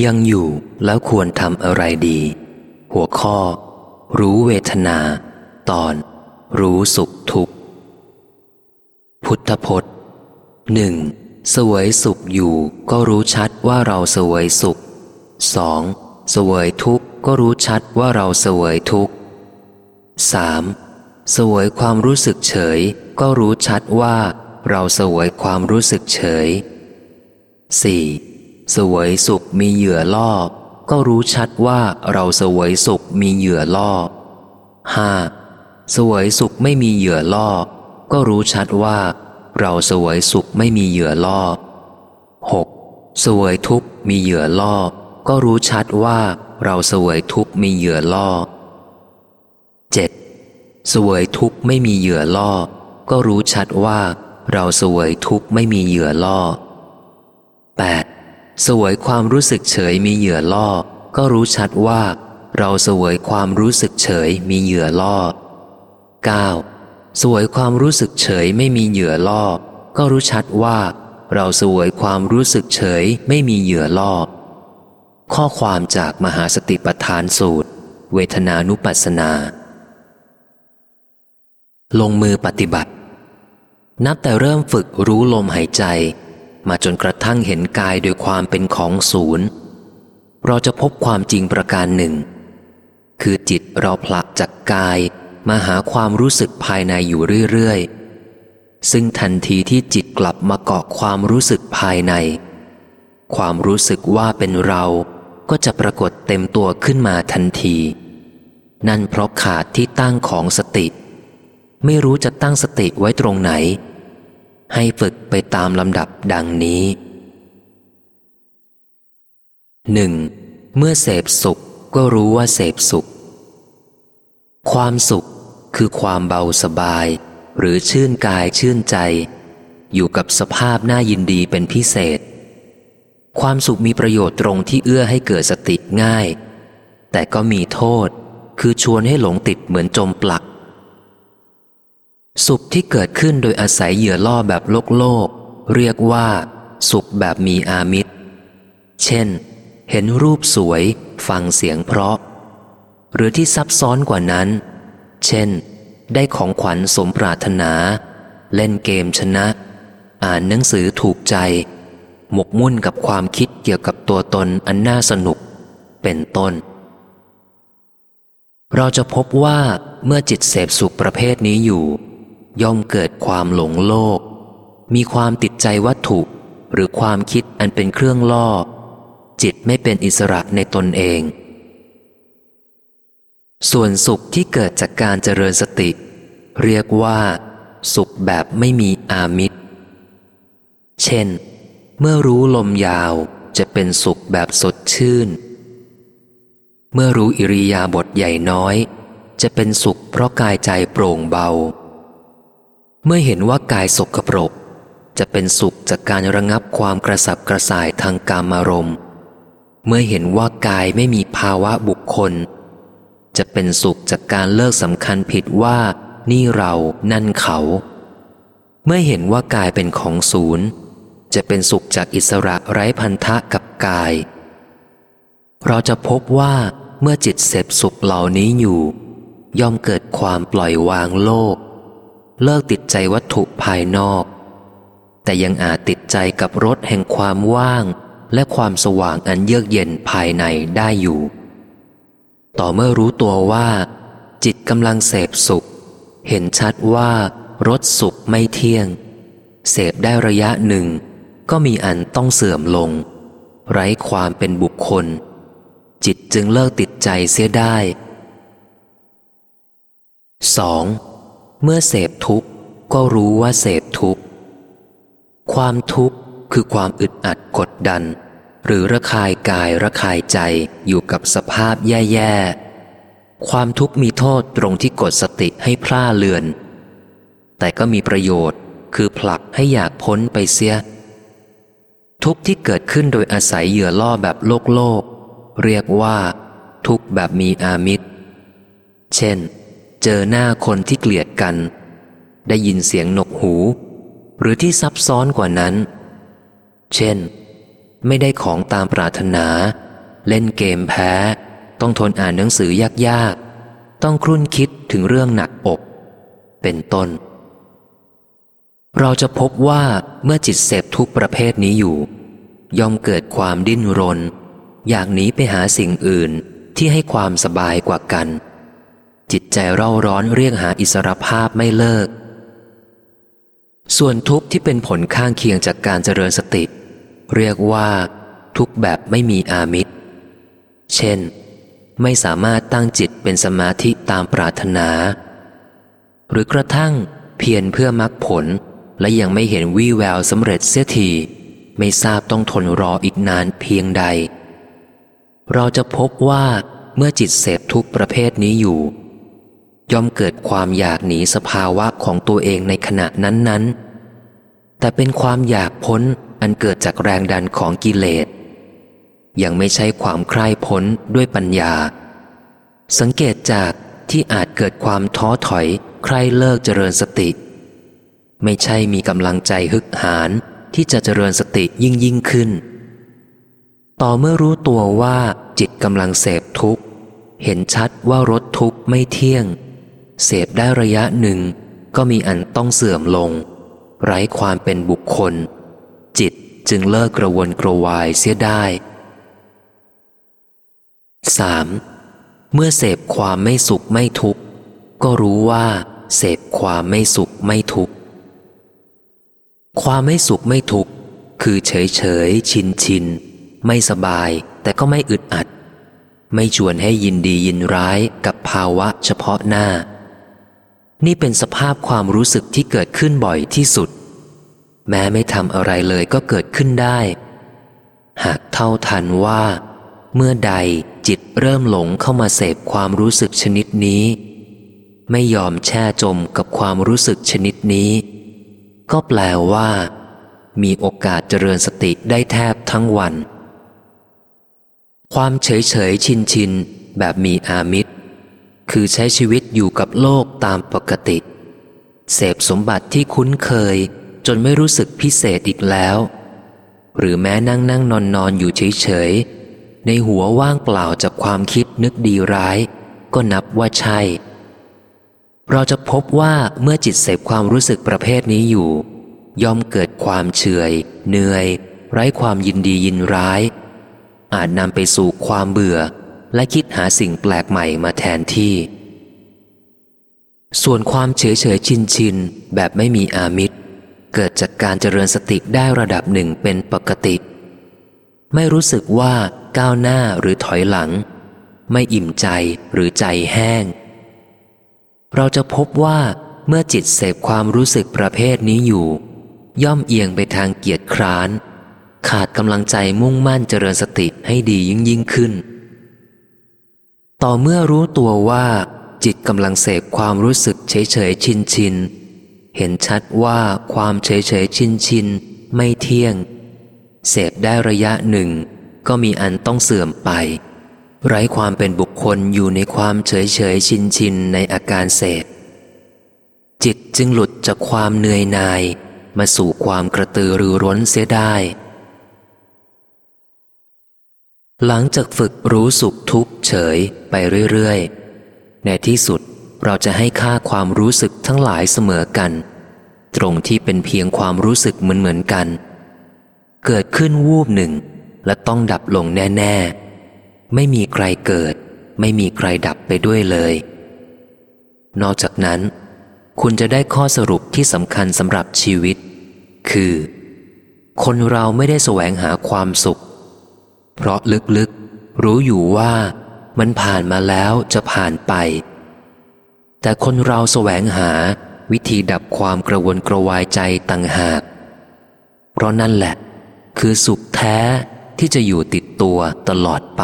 ยังอยู่แล้วควรทำอะไรดี หัวข้อ รู้เวทนา ตอน รู้สุขทุกข์ พุทธพจน์หนึ่งสวยสุขอยู่ก็รู้ชัดว่าเราสวยสุขสองสวยทุกข์ก็รู้ชัดว่าเราสวยทุกข์สามสวยความรู้สึกเฉย ก็รู้ชัดว่าเราสวยความรู้สึกเฉยสี่ สวยสุขมีเหยื่อล่อ ก็รู้ชัดว่าเราสวยสุขมีเหยื่อล่อห้าสวยสุขไม่มีเหยื่อล่อ ก็รู้ชัดว่า เราสวยสุขไม่มีเหยื่อล่อหกสวยทุกมีเหยื่อล่อ ก็รู้ชัดว่า เราสวยทุกมีเหยื่อล่อเจ็ดสวยทุกไม่มีเหยื่อล่อ ก็รู้ชัดว่า เราสวยทุกไม่มีเหยื่อล่อ 8. สวยความรู้สึกเฉยมีเหยื่อล่อ ก็รู้ชัดว่า เราสวยความรู้สึกเฉยมีเหยื่อล่อ 9. สวยความรู้สึกเฉยไม่มีเหยื่อล่อ ก็รู้ชัดว่า เราสวยความรู้สึกเฉยไม่มีเหยื่อล่อ ข้อความจากมหาสติปัฏฐานสูตร เวทนานุปัสสนา ลงมือปฏิบัติ นับแต่เริ่มฝึกรู้ลมหายใจ มาจนกระทั่งเห็นกายโดยความเป็นของศูนย์ เราจะพบความจริงประการหนึ่ง คือจิตเราผลักจากกายมาหาความรู้สึกภายในอยู่เรื่อยๆ ซึ่งทันทีที่จิตกลับมาเกาะความรู้สึกภายใน ความรู้สึกว่าเป็นเราก็จะปรากฏเต็มตัวขึ้นมาทันที นั่นเพราะขาดที่ตั้งของสติ ไม่รู้จะตั้งสติไว้ตรงไหน ให้ฝึกไปตามลำดับดังนี้หนึ่งเมื่อเสพสุขก็รู้ว่าเสพสุข ความสุขคือความเบาสบาย หรือชื่นกายชื่นใจ อยู่กับสภาพน่ายินดีเป็นพิเศษ ความสุขมีประโยชน์ตรงที่เอื้อให้เกิดสติง่าย แต่ก็มีโทษคือชวนให้หลงติดเหมือนจมปลัก สุขที่เกิดขึ้นโดยอาศัยเหยื่อล่อแบบโลกโลก เรียกว่า สุขแบบมีอามิตร เช่น เห็นรูปสวย ฟังเสียงเพราะ หรือที่ซับซ้อนกว่านั้น เช่น ได้ของขวัญสมปรารถนา เล่นเกมชนะ อ่านหนังสือถูกใจ หมกมุ่นกับความคิดเกี่ยวกับตัวตนอันน่าสนุก เป็นต้น เราจะพบว่าเมื่อจิตเสพสุขประเภทนี้อยู่ ย่อมเกิดความหลงโลกมีความติดใจวัตถุ หรือความคิดอันเป็นเครื่องล่อ จิตไม่เป็นอิสระในตนเอง ส่วนสุขที่เกิดจากการเจริญสติ เรียกว่า สุขแบบไม่มีอามิตร เช่น เมื่อรู้ลมยาวจะเป็นสุขแบบสดชื่น เมื่อรู้อิริยาบถใหญ่น้อย จะเป็นสุขเพราะกายใจโปร่งเบา เมื่อเห็นว่ากายสกปรก จะเป็นสุขจากการระงับความกระสับกระส่ายทางกามารมณ์ เมื่อเห็นว่ากายไม่มีภาวะบุคคล จะเป็นสุขจากการเลิกสำคัญผิดว่า นี่เรานั่นเขา เมื่อเห็นว่ากายเป็นของศูนย์ จะเป็นสุขจากอิสระไร้พันธะกับกาย เราจะพบว่าเมื่อจิตเสพสุขเหล่านี้อยู่ ย่อมเกิดความปล่อยวางโลก เลิกติดใจวัตถุภายนอก แต่ยังอาจติดใจกับรสแห่งความว่าง และความสว่างอันเยือกเย็นภายในได้อยู่ ต่อเมื่อรู้ตัวว่า จิตกำลังเสพสุข เห็นชัดว่ารสสุขไม่เที่ยง เสพได้ระยะหนึ่ง ก็มีอันต้องเสื่อมลง ไร้ความเป็นบุคคล จิตจึงเลิกติดใจเสียได้ 2. เมื่อเสพทุกข์ก็รู้ว่าเสพทุกข์ความทุกข์คือความอึดอัดกดดัน หรือระคายกายระคายใจอยู่กับสภาพแย่ๆ ความทุกข์มีโทษตรงที่กดสติให้พล่าเลือน แต่ก็มีประโยชน์คือผลักให้อยากพ้นไปเสีย ทุกข์ที่เกิดขึ้นโดยอาศัยเหยื่อล่อแบบโลกโลก เรียกว่า ทุกข์แบบมีอามิตร เช่น เจอหน้าคนที่เกลียดกัน ได้ยินเสียงนกหู หรือที่ซับซ้อนกว่านั้น เช่น ไม่ได้ของตามปรารถนา เล่นเกมแพ้ ต้องทนอ่านหนังสือยากๆ ต้องครุ่นคิดถึงเรื่องหนักอก เป็นต้น เราจะพบว่าเมื่อจิตเสพทุกประเภทนี้อยู่ ย่อมเกิดความดิ้นรน อยากหนีไปหาสิ่งอื่นที่ให้ความสบายกว่ากัน จิตใจเร่าร้อนเรียกหาอิสรภาพไม่เลิก ส่วนทุกข์ที่เป็นผลข้างเคียงจากการเจริญสติ เรียกว่า ทุกข์แบบไม่มีอามิตร เช่น ไม่สามารถตั้งจิตเป็นสมาธิตามปรารถนา หรือกระทั่งเพียรเพื่อมรักผลและยังไม่เห็นวี่แววสำเร็จเสียทีไม่ทราบต้องทนรออีกนานเพียงใด เราจะพบว่าเมื่อจิตเสพทุกประเภทนี้อยู่ ย่อมเกิดความอยากหนีสภาวะของตัวเองในขณะนั้นๆ แต่เป็นความอยากพ้นอันเกิดจากแรงดันของกิเลส ยังไม่ใช่ความใคร่พ้นด้วยปัญญา สังเกตจากที่อาจเกิดความท้อถอย ใคร่เลิกเจริญสติ ไม่ใช่มีกำลังใจฮึกหานที่จะเจริญสติยิ่งยิ่งขึ้น ต่อเมื่อรู้ตัวว่าจิตกำลังเสพทุกข์ เห็นชัดว่ารถทุกข์ไม่เที่ยง เสพได้ระยะหนึ่ง ก็มีอันต้องเสื่อมลง ไร้ความเป็นบุคคล จิตจึงเลิกกระวนกระวายเสียได้ 3. เมื่อเสพความไม่สุขไม่ทุกข์ก็รู้ว่า เสพความไม่สุขไม่ทุกข์ความไม่สุขไม่ทุกข์คือเฉยเฉยชินชินไม่สบายแต่ก็ไม่อึดอัด ไม่ชวนให้ยินดียินร้ายกับภาวะเฉพาะหน้า นี่เป็นสภาพความรู้สึกที่เกิดขึ้นบ่อยที่สุด แม้ไม่ทำอะไรเลยก็เกิดขึ้นได้ หากเท่าทันว่า เมื่อใดจิตเริ่มหลงเข้ามาเสพความรู้สึกชนิดนี้ ไม่ยอมแช่จมกับความรู้สึกชนิดนี้ ก็แปลว่า มีโอกาสเจริญสติได้แทบทั้งวัน ความเฉยเฉยชินชินแบบมีอามิ คือใช้ชีวิตอยู่กับโลกตามปกติ เสพสมบัติที่คุ้นเคย จนไม่รู้สึกพิเศษอีกแล้ว หรือแม้นั่งนั่งนอนนอนอยู่เฉยเฉยในหัวว่างเปล่าจากความคิดนึกดีร้าย ก็นับว่าใช่ เราจะพบว่าเมื่อจิตเสพความรู้สึกประเภทนี้อยู่ ย่อมเกิดความเฉยเหนื่อย ไร้ความยินดียินร้าย อาจนำไปสู่ความเบื่อ และคิดหาสิ่งแปลกใหม่มาแทนที่ ส่วนความเฉยเฉยชินชินแบบไม่มีอามิตร เกิดจากการเจริญสติได้ระดับหนึ่งเป็นปกติ ไม่รู้สึกว่าก้าวหน้าหรือถอยหลัง ไม่อิ่มใจหรือใจแห้ง เราจะพบว่าเมื่อจิตเสพความรู้สึกประเภทนี้อยู่ ย่อมเอียงไปทางเกียรติคร้าน ขาดกำลังใจมุ่งมั่นเจริญสติให้ดียิ่งยิ่งขึ้น ต่อเมื่อรู้ตัวว่าจิตกำลังเสพความรู้สึกเฉยเฉยชินชินเห็นชัดว่าความเฉยเฉยชินชินไม่เที่ยง เสพได้ระยะหนึ่ง ก็มีอันต้องเสื่อมไป ไร้ความเป็นบุคคลอยู่ในความเฉยเฉยชินชินในอาการเสพจิตจึงหลุดจากความเหนื่อยนาย มาสู่ความกระตือรือร้นเสียได้ หลังจากฝึกรู้สุขทุกข์เฉยไปเรื่อยๆ ในที่สุดเราจะให้ค่าความรู้สึกทั้งหลายเสมอกัน ตรงที่เป็นเพียงความรู้สึกเหมือนๆกัน เกิดขึ้นวูบหนึ่ง และต้องดับลงแน่ ๆ ไม่มีใครเกิด ไม่มีใครดับไปด้วยเลย นอกจากนั้น คุณจะได้ข้อสรุปที่สำคัญสำหรับชีวิต คือ คนเราไม่ได้แสวงหาความสุข เพราะลึกๆ รู้อยู่ว่ามันผ่านมาแล้วจะผ่านไป แต่คนเราแสวงหาวิธีดับความกระวนกระวายใจต่างหาก เพราะนั่นแหละ คือสุขแท้ที่จะอยู่ติดตัวตลอดไป